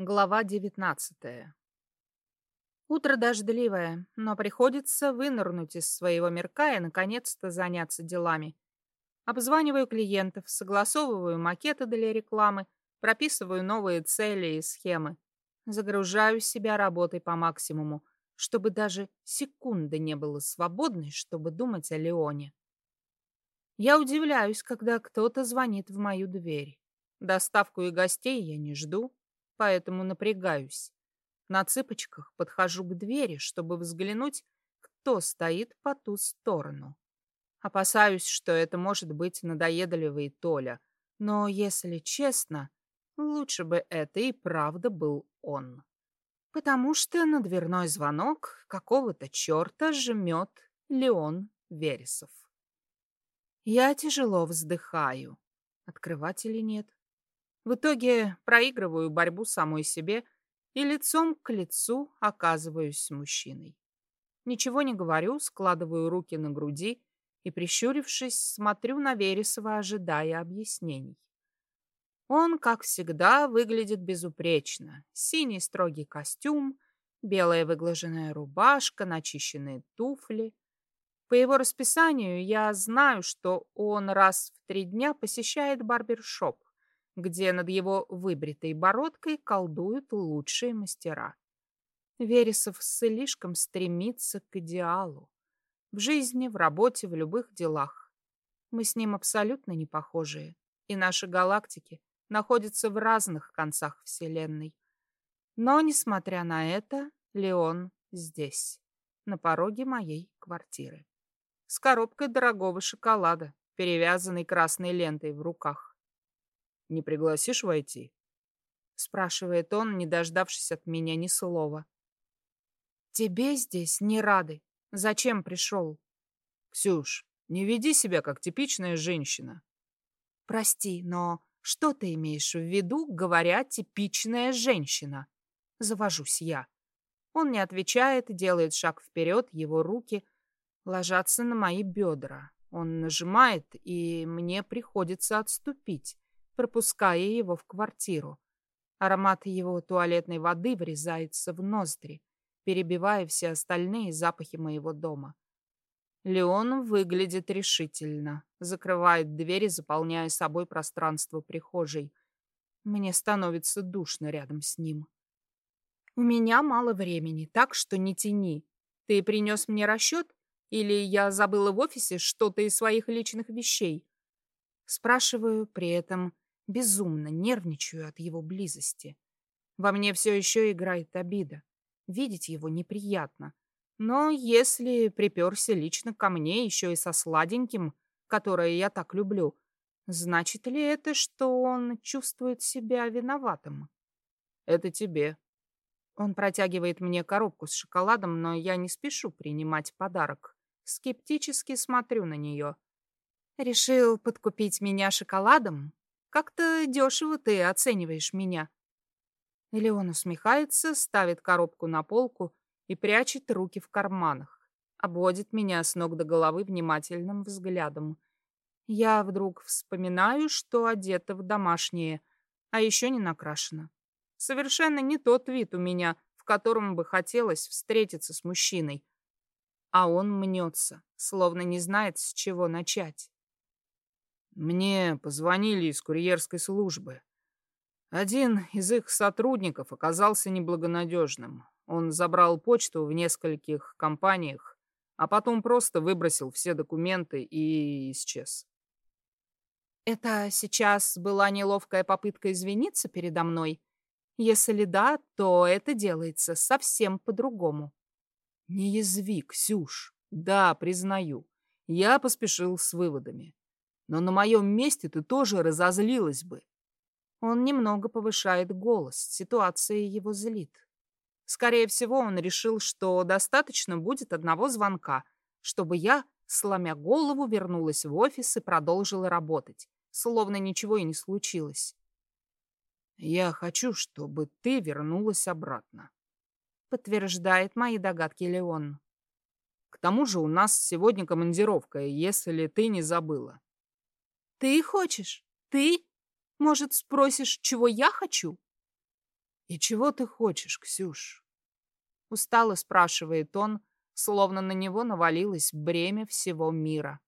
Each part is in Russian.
Глава девятнадцатая. Утро дождливое, но приходится вынырнуть из своего мирка и наконец-то заняться делами. Обзваниваю клиентов, согласовываю макеты для рекламы, прописываю новые цели и схемы. Загружаю себя работой по максимуму, чтобы даже секунды не было свободной, чтобы думать о Леоне. Я удивляюсь, когда кто-то звонит в мою дверь. Доставку и гостей я не жду, поэтому напрягаюсь. На цыпочках подхожу к двери, чтобы взглянуть, кто стоит по ту сторону. Опасаюсь, что это может быть надоедливый Толя, но, если честно, лучше бы это и правда был он. Потому что на дверной звонок какого-то черта жмет Леон Вересов. Я тяжело вздыхаю. Открывать или нет? В итоге проигрываю борьбу самой себе и лицом к лицу оказываюсь с мужчиной. Ничего не говорю, складываю руки на груди и, прищурившись, смотрю на Вересова, ожидая объяснений. Он, как всегда, выглядит безупречно. Синий строгий костюм, белая выглаженная рубашка, начищенные туфли. По его расписанию я знаю, что он раз в три дня посещает барбершоп где над его выбритой бородкой колдуют лучшие мастера. Вересов слишком стремится к идеалу. В жизни, в работе, в любых делах. Мы с ним абсолютно не похожие, и наши галактики находятся в разных концах Вселенной. Но, несмотря на это, Леон здесь, на пороге моей квартиры. С коробкой дорогого шоколада, перевязанной красной лентой в руках. Не пригласишь войти?» Спрашивает он, не дождавшись от меня ни слова. «Тебе здесь не рады. Зачем пришел?» «Ксюш, не веди себя как типичная женщина». «Прости, но что ты имеешь в виду, говоря «типичная женщина»?» Завожусь я. Он не отвечает, делает шаг вперед, его руки ложатся на мои бедра. Он нажимает, и мне приходится отступить пропуская его в квартиру. Аромат его туалетной воды врезается в ноздри, перебивая все остальные запахи моего дома. Леон выглядит решительно, закрывает двери, заполняя собой пространство прихожей. Мне становится душно рядом с ним. У меня мало времени, так что не тяни. Ты принес мне расчет? Или я забыла в офисе что-то из своих личных вещей? Спрашиваю при этом Безумно нервничаю от его близости. Во мне все еще играет обида. Видеть его неприятно. Но если приперся лично ко мне, еще и со сладеньким, которое я так люблю, значит ли это, что он чувствует себя виноватым? Это тебе. Он протягивает мне коробку с шоколадом, но я не спешу принимать подарок. Скептически смотрю на нее. Решил подкупить меня шоколадом? Как-то дешево ты оцениваешь меня. Леон усмехается, ставит коробку на полку и прячет руки в карманах. Обводит меня с ног до головы внимательным взглядом. Я вдруг вспоминаю, что одета в домашнее, а еще не накрашена. Совершенно не тот вид у меня, в котором бы хотелось встретиться с мужчиной. А он мнется, словно не знает, с чего начать. Мне позвонили из курьерской службы. Один из их сотрудников оказался неблагонадежным. Он забрал почту в нескольких компаниях, а потом просто выбросил все документы и исчез. Это сейчас была неловкая попытка извиниться передо мной? Если да, то это делается совсем по-другому. Не язви, Ксюш. Да, признаю. Я поспешил с выводами. Но на моем месте ты тоже разозлилась бы. Он немного повышает голос, ситуация его злит. Скорее всего, он решил, что достаточно будет одного звонка, чтобы я, сломя голову, вернулась в офис и продолжила работать, словно ничего и не случилось. «Я хочу, чтобы ты вернулась обратно», — подтверждает мои догадки Леон. «К тому же у нас сегодня командировка, если ты не забыла. Ты хочешь? Ты? Может, спросишь, чего я хочу? «И чего ты хочешь, Ксюш?» Устало спрашивает он, словно на него навалилось бремя всего мира.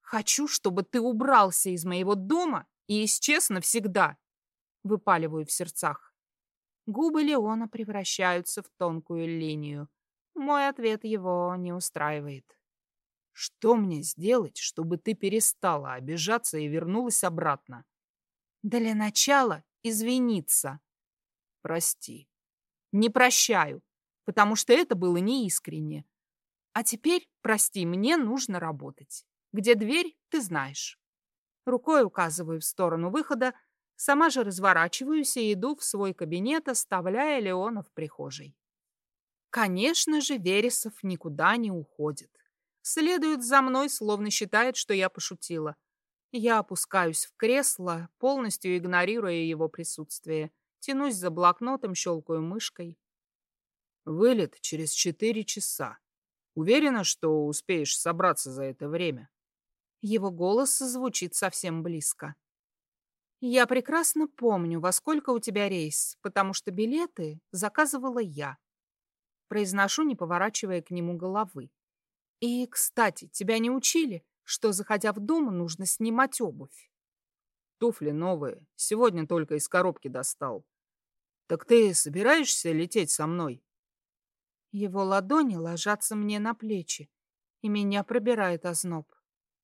«Хочу, чтобы ты убрался из моего дома и исчез навсегда!» Выпаливаю в сердцах. Губы Леона превращаются в тонкую линию. Мой ответ его не устраивает. «Что мне сделать, чтобы ты перестала обижаться и вернулась обратно?» «Для начала извиниться». «Прости». «Не прощаю потому что это было неискренне. А теперь, прости, мне нужно работать. Где дверь, ты знаешь. Рукой указываю в сторону выхода, сама же разворачиваюсь и иду в свой кабинет, оставляя Леона в прихожей. Конечно же, Вересов никуда не уходит. Следует за мной, словно считает, что я пошутила. Я опускаюсь в кресло, полностью игнорируя его присутствие. Тянусь за блокнотом, щелкаю мышкой. Вылет через четыре часа. Уверена, что успеешь собраться за это время?» Его голос звучит совсем близко. «Я прекрасно помню, во сколько у тебя рейс, потому что билеты заказывала я». Произношу, не поворачивая к нему головы. «И, кстати, тебя не учили, что, заходя в дом, нужно снимать обувь?» «Туфли новые. Сегодня только из коробки достал. Так ты собираешься лететь со мной?» Его ладони ложатся мне на плечи, и меня пробирает озноб.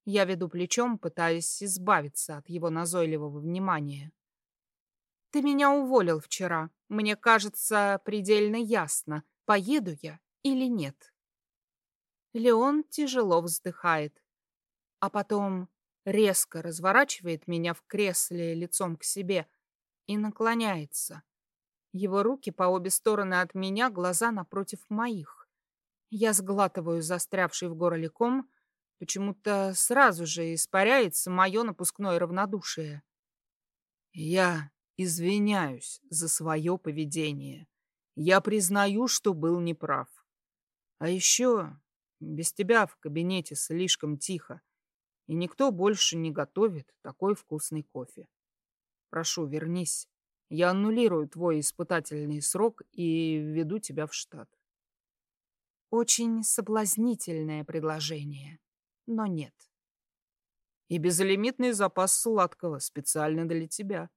Я веду плечом, пытаясь избавиться от его назойливого внимания. «Ты меня уволил вчера. Мне кажется, предельно ясно, поеду я или нет». Леон тяжело вздыхает, а потом резко разворачивает меня в кресле лицом к себе и наклоняется. Его руки по обе стороны от меня, глаза напротив моих. Я сглатываю застрявший в горле ком, почему-то сразу же испаряется мое напускное равнодушие. Я извиняюсь за свое поведение. Я признаю, что был неправ. А еще без тебя в кабинете слишком тихо, и никто больше не готовит такой вкусный кофе. Прошу, вернись. Я аннулирую твой испытательный срок и введу тебя в штат. Очень соблазнительное предложение, но нет. И безлимитный запас сладкого специально для тебя.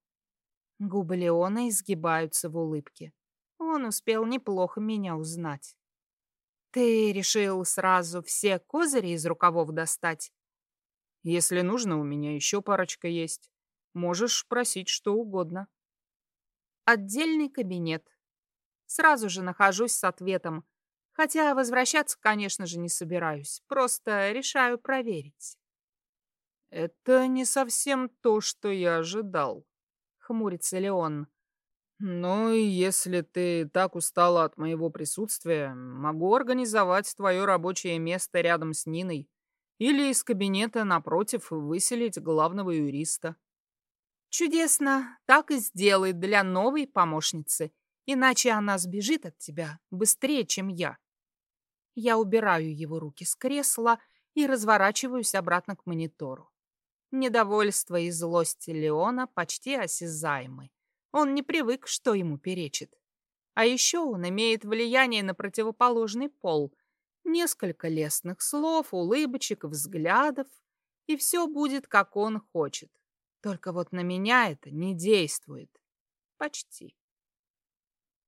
Губы Леона изгибаются в улыбке. Он успел неплохо меня узнать. Ты решил сразу все козыри из рукавов достать? Если нужно, у меня еще парочка есть. Можешь просить что угодно. Отдельный кабинет. Сразу же нахожусь с ответом. Хотя возвращаться, конечно же, не собираюсь. Просто решаю проверить. «Это не совсем то, что я ожидал», — хмурится Леон. «Ну, и если ты так устала от моего присутствия, могу организовать твое рабочее место рядом с Ниной или из кабинета напротив выселить главного юриста». Чудесно, так и сделай для новой помощницы, иначе она сбежит от тебя быстрее, чем я. Я убираю его руки с кресла и разворачиваюсь обратно к монитору. Недовольство и злость Леона почти осязаемы. Он не привык, что ему перечит. А еще он имеет влияние на противоположный пол. Несколько лестных слов, улыбочек, взглядов, и все будет, как он хочет. Только вот на меня это не действует. Почти.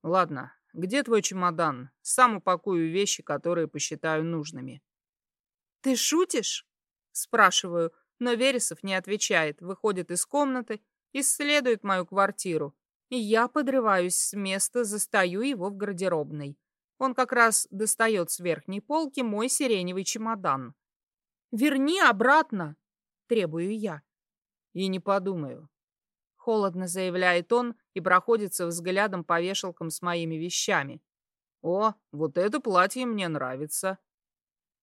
Ладно, где твой чемодан? Сам упакую вещи, которые посчитаю нужными. Ты шутишь? Спрашиваю, но Вересов не отвечает, выходит из комнаты, исследует мою квартиру. И я подрываюсь с места, застаю его в гардеробной. Он как раз достает с верхней полки мой сиреневый чемодан. «Верни обратно!» — требую я. И не подумаю. Холодно заявляет он и проходится взглядом по вешалкам с моими вещами. О, вот это платье мне нравится.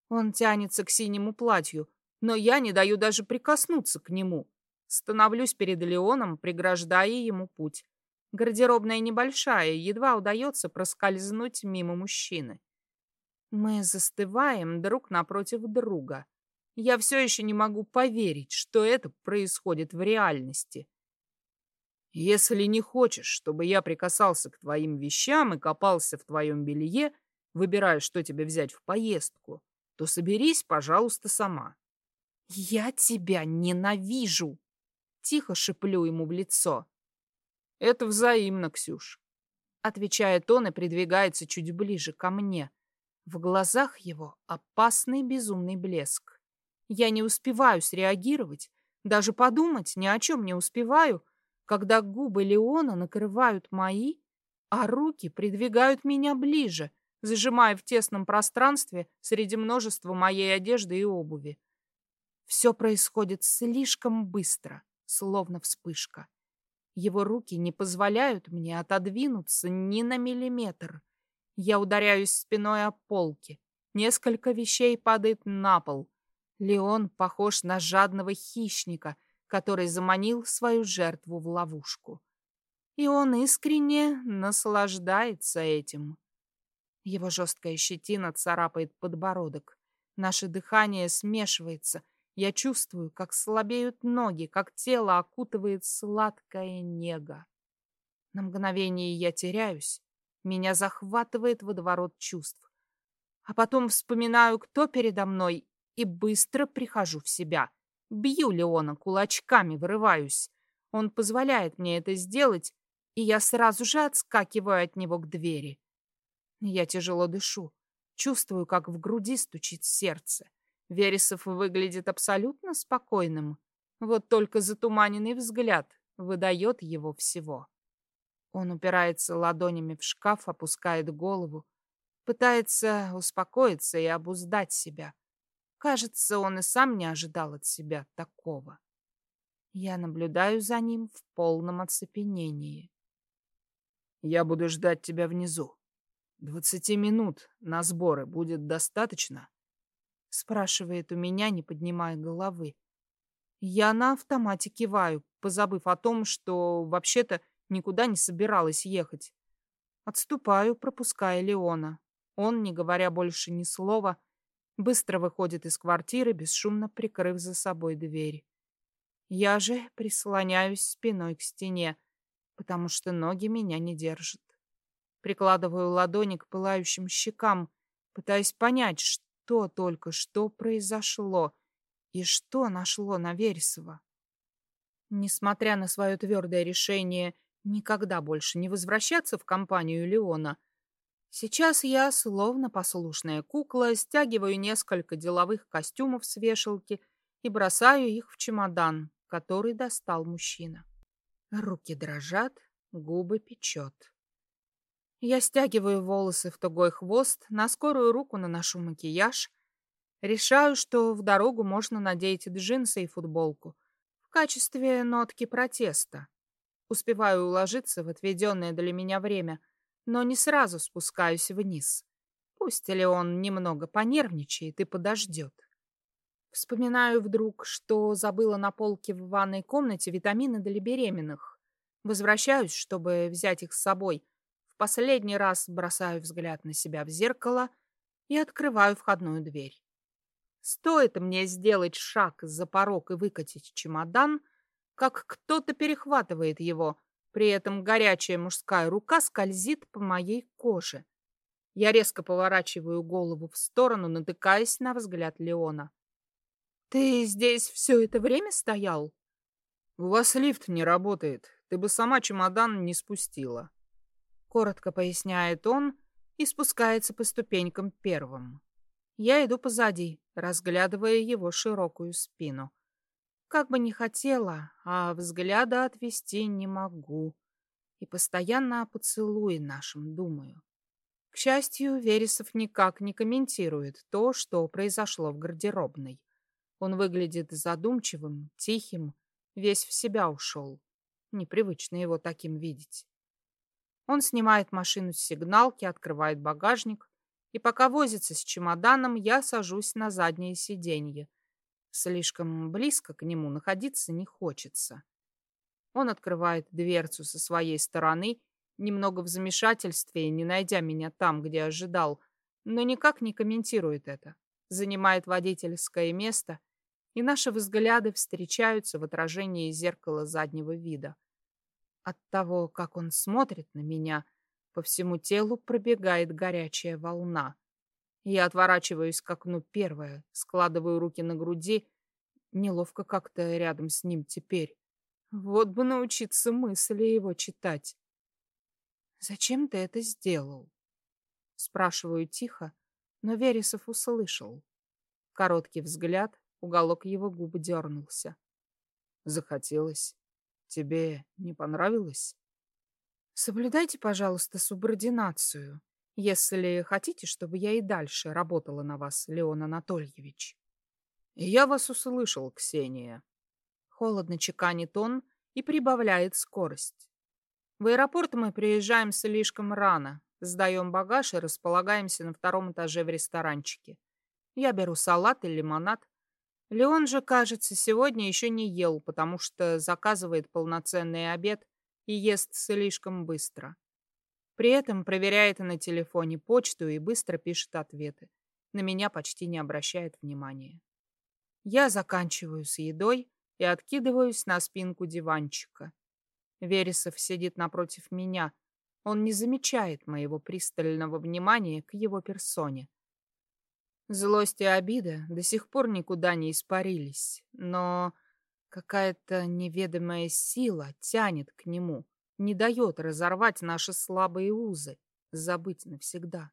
Он тянется к синему платью, но я не даю даже прикоснуться к нему. Становлюсь перед Леоном, преграждая ему путь. Гардеробная небольшая, едва удается проскользнуть мимо мужчины. Мы застываем друг напротив друга. Я все еще не могу поверить, что это происходит в реальности. Если не хочешь, чтобы я прикасался к твоим вещам и копался в твоем белье, выбирая, что тебе взять в поездку, то соберись, пожалуйста, сама. Я тебя ненавижу! Тихо шеплю ему в лицо. Это взаимно, Ксюш. Отвечает он и придвигается чуть ближе ко мне. В глазах его опасный безумный блеск. Я не успеваю среагировать, даже подумать ни о чем не успеваю, когда губы Леона накрывают мои, а руки придвигают меня ближе, зажимая в тесном пространстве среди множества моей одежды и обуви. Все происходит слишком быстро, словно вспышка. Его руки не позволяют мне отодвинуться ни на миллиметр. Я ударяюсь спиной о полки. Несколько вещей падает на пол. Леон похож на жадного хищника, который заманил свою жертву в ловушку. И он искренне наслаждается этим. Его жесткая щетина царапает подбородок. Наше дыхание смешивается, я чувствую, как слабеют ноги, как тело окутывает сладкая нега. На мгновение я теряюсь, меня захватывает водоворот чувств. А потом вспоминаю, кто передо мной, и быстро прихожу в себя. Бью Леона кулачками, вырываюсь. Он позволяет мне это сделать, и я сразу же отскакиваю от него к двери. Я тяжело дышу, чувствую, как в груди стучит сердце. Вересов выглядит абсолютно спокойным. Вот только затуманенный взгляд выдает его всего. Он упирается ладонями в шкаф, опускает голову, пытается успокоиться и обуздать себя. Кажется, он и сам не ожидал от себя такого. Я наблюдаю за ним в полном оцепенении. «Я буду ждать тебя внизу. Двадцати минут на сборы будет достаточно?» Спрашивает у меня, не поднимая головы. Я на автомате киваю, позабыв о том, что вообще-то никуда не собиралась ехать. Отступаю, пропуская Леона. Он, не говоря больше ни слова, быстро выходит из квартиры, бесшумно прикрыв за собой дверь. Я же прислоняюсь спиной к стене, потому что ноги меня не держат. Прикладываю ладони к пылающим щекам, пытаясь понять, что что только что произошло и что нашло на Вересова. Несмотря на свое твердое решение никогда больше не возвращаться в компанию Леона, сейчас я, словно послушная кукла, стягиваю несколько деловых костюмов с вешалки и бросаю их в чемодан, который достал мужчина. Руки дрожат, губы печет. Я стягиваю волосы в тугой хвост, на скорую руку наношу макияж. Решаю, что в дорогу можно надеть джинсы и футболку в качестве нотки протеста. Успеваю уложиться в отведенное для меня время, но не сразу спускаюсь вниз. Пусть ли он немного понервничает и подождет. Вспоминаю вдруг, что забыла на полке в ванной комнате витамины для беременных. Возвращаюсь, чтобы взять их с собой, Последний раз бросаю взгляд на себя в зеркало и открываю входную дверь. Стоит мне сделать шаг за порог и выкатить чемодан, как кто-то перехватывает его, при этом горячая мужская рука скользит по моей коже. Я резко поворачиваю голову в сторону, натыкаясь на взгляд Леона. «Ты здесь все это время стоял?» «У вас лифт не работает. Ты бы сама чемодан не спустила», коротко поясняет он и спускается по ступенькам первым. Я иду позади, разглядывая его широкую спину. Как бы не хотела, а взгляда отвести не могу. И постоянно о поцелуе нашем думаю. К счастью, Вересов никак не комментирует то, что произошло в гардеробной. Он выглядит задумчивым, тихим, весь в себя ушел. Непривычно его таким видеть. Он снимает машину с сигналки, открывает багажник, и пока возится с чемоданом, я сажусь на заднее сиденье. Слишком близко к нему находиться не хочется. Он открывает дверцу со своей стороны, немного в замешательстве, не найдя меня там, где ожидал, но никак не комментирует это. Занимает водительское место, и наши взгляды встречаются в отражении зеркала заднего вида. От того, как он смотрит на меня, по всему телу пробегает горячая волна. Я отворачиваюсь к окну первая, складываю руки на груди. Неловко как-то рядом с ним теперь. Вот бы научиться мысли его читать. «Зачем ты это сделал?» Спрашиваю тихо, но Вересов услышал. Короткий взгляд, уголок его губы дернулся. «Захотелось. Тебе не понравилось?» «Соблюдайте, пожалуйста, субординацию, если хотите, чтобы я и дальше работала на вас, Леон Анатольевич». «Я вас услышал, Ксения». Холодно чеканит он и прибавляет скорость. В аэропорт мы приезжаем слишком рано, сдаем багаж и располагаемся на втором этаже в ресторанчике. Я беру салат и лимонад. Леон же, кажется, сегодня еще не ел, потому что заказывает полноценный обед и ест слишком быстро. При этом проверяет на телефоне почту и быстро пишет ответы. На меня почти не обращает внимания. Я заканчиваю с едой и откидываюсь на спинку диванчика. Вересов сидит напротив меня. Он не замечает моего пристального внимания к его персоне. Злость и обида до сих пор никуда не испарились, но какая-то неведомая сила тянет к нему, не дает разорвать наши слабые узы, забыть навсегда.